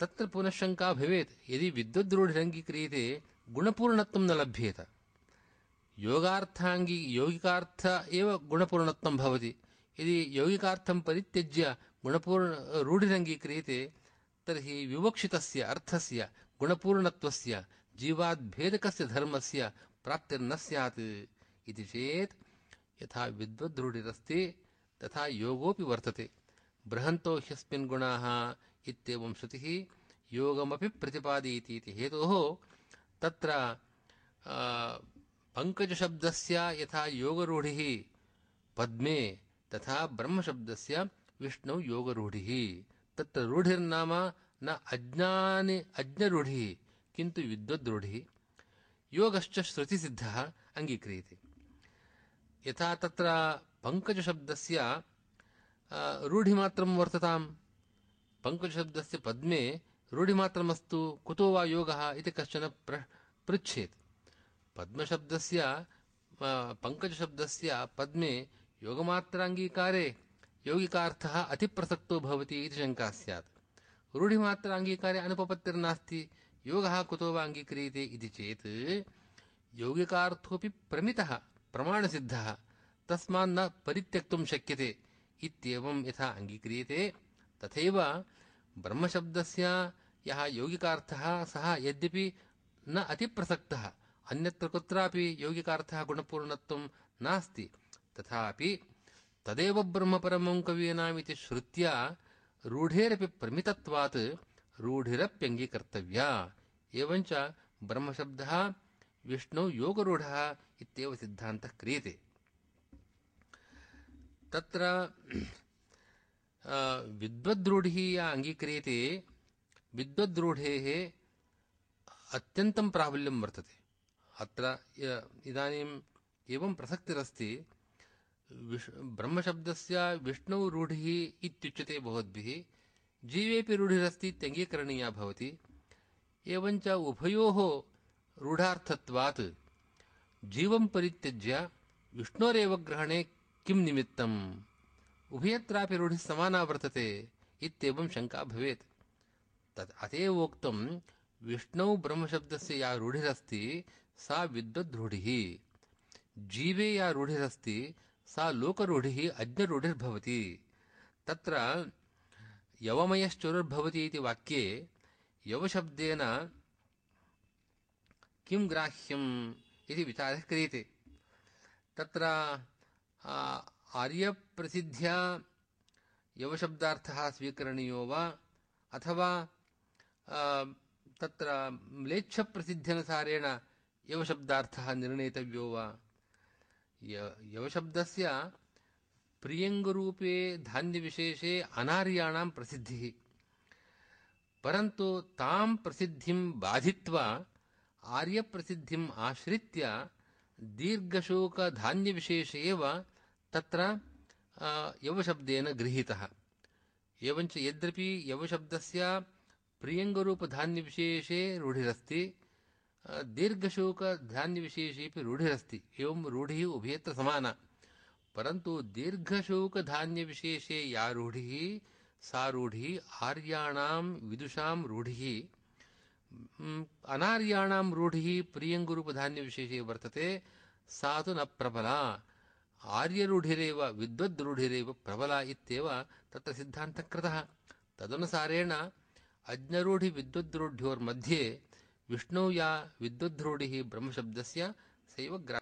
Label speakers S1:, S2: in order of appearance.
S1: तत्र पुनः शङ्का भवेत्। यदि विद्वद्रूढिरङ्गीक्रियते गुणपूर्णत्वं न लभ्येत। योगार्थाङ्गी, यौगिकार्थ एव गुणपूर्णत्वं भवति। यदि यौगिकार्थं परित्यज्य गुणपूर्ण, रूढिरङ्गीक्रियते, तर्हि विवक्षितस्य अर्थस्य, गुणपूर्णत्वस्य, जीवाद्भेदकस्य धर्मस्य प्राप्तिर्न स्यात् इति चेत् यथा विद्वद्रूढिरस्ति, तथा योगोऽपि वर्तते। बृहन्तो ह्यस्मिन् गुणाः इत्येवं श्रुतिः योगमपि प्रतिपादयति इति हेतोः तत्र पङ्कजशब्दस्य यथा योगरूढिः पद्मे तथा ब्रह्मशब्दस्य विष्णौ योगरूढिः। तत्र रूढिर्नाम न अज्ञानि, अज्ञरूढिः, किन्तु विद्वद्रूढिः। योगश्च श्रुतिसिद्धः अङ्गीक्रियते। यथा तत्र पङ्कजशब्दस्य रूढिमात्रं वर्तताम्। पङ्कजशब्दस्य पद्मे रूढिमात्रमस्तु कुतो वा योगः इति कश्चन पृच्छेत्। पद्मशब्दस्य पङ्कजशब्दस्य पद्मे योगमात्राङ्गीकारे यौगिकार्थः अतिप्रसक्तो भवति इति शङ्का स्यात्। रूढिमात्राङ्गीकारे अनुपपत्तिर्नास्ति, योगः कुतो वा अङ्गीक्रियते इति चेत् यौगिकार्थोऽपि प्रमितः, प्रमाणसिद्धः, तस्मान्न परित्यक्तुं शक्यते इत्येवं यथा अङ्गीक्रियते। तथैव ब्रह्मशब्दस्य यः यौगिकार्थः सः यद्यपि न अतिप्रसक्तः, अन्यत्र कुत्रापि यौगिकार्थः गुणपूर्णत्वं नास्ति, तथापि तदेव ब्रह्मपरमं कवीनामिति श्रुत्या रूढेरपि प्रमितत्वात् रूढिरप्यङ्गीकर्तव्या। एवञ्च ब्रह्मशब्दः विष्णौ योगरूढः इत्येव सिद्धान्तः क्रियते। तत्र विद्वद्रूढिः या अङ्गीक्रियते विद्वद्रूढेः अत्यन्तं प्राबल्यं वर्तते। अत्र इदानीम् एवं प्रसक्तिरस्ति विश् ब्रह्मशब्दस्य विष्णौ रूढिः इत्युच्यते भवद्भिः जीवेऽपि रूढिरस्ति इत्यङ्गीकरणीया भवति एवञ्च उभयोः रूढार्थत्वात् जीवं परित्यज्य विष्णोरेव ग्रहणे किं निमित्तम्? उभयत्रापि रूढिः समाना वर्तते। इत्येवं शङ्का भवेत्। तत् अतएव उक्तं, विष्णौ ब्रह्मशब्दस्य या रूढिरस्ति, सा विद्वद्रूढिः। जीवे या रूढिरस्ति, सा लोकरूढिः अज्ञरूढिर्भवति। तत्र यवमयश्चोरुर्भवति इति वाक्ये यवशब्देन किं ग्राह्यम् इति विचारः क्रियते। तत्र आर्यप्रसिद्ध्या यवशब्दार्थः स्वीकरणीयो वा? अथवा तत्र म्लेच्छप्रसिद्ध्यनुसारेण यवशब्दार्थः निर्णेतव्यो वा? यवशब्दस्य प्रियङ्गरूपे धान्यविशेषे अनार्याणां प्रसिद्धिः। परन्तु तां प्रसिद्धिं बाधित्वा आर्यप्रसिद्धिम् आश्रित्य दीर्घशोकधान्यविशेषे एव तत्र यवशब्देन गृहीतः। एवञ्च यद्यपि यवशब्दस्य प्रियङ्गरूपधान्यविशेषे रूढिरस्ति दीर्घशोकधान्यविशेषेपि रूढिरस्ति। एवं रूढिः उभयत्र समाना। परन्तु दीर्घशोकधान्यविशेषे या रूढिः, सा रूढिः आर्याणां विदुषां रूढिः। अनार्याणां रूढिः प्रियङ्गुरूपधान्यविशेषे वर्तते, सा तु न प्रबला। आर्यरूढिरेव विद्वद्रूढिरेव प्रबला इत्येव तत्र सिद्धान्तः कृतः तदनुसारेण अज्ञरूढिविद्वद्रूढ्योर्मध्ये विष्णौ या विद्वद्रूढिः ब्रह्मशब्दस्य सैव ग्रा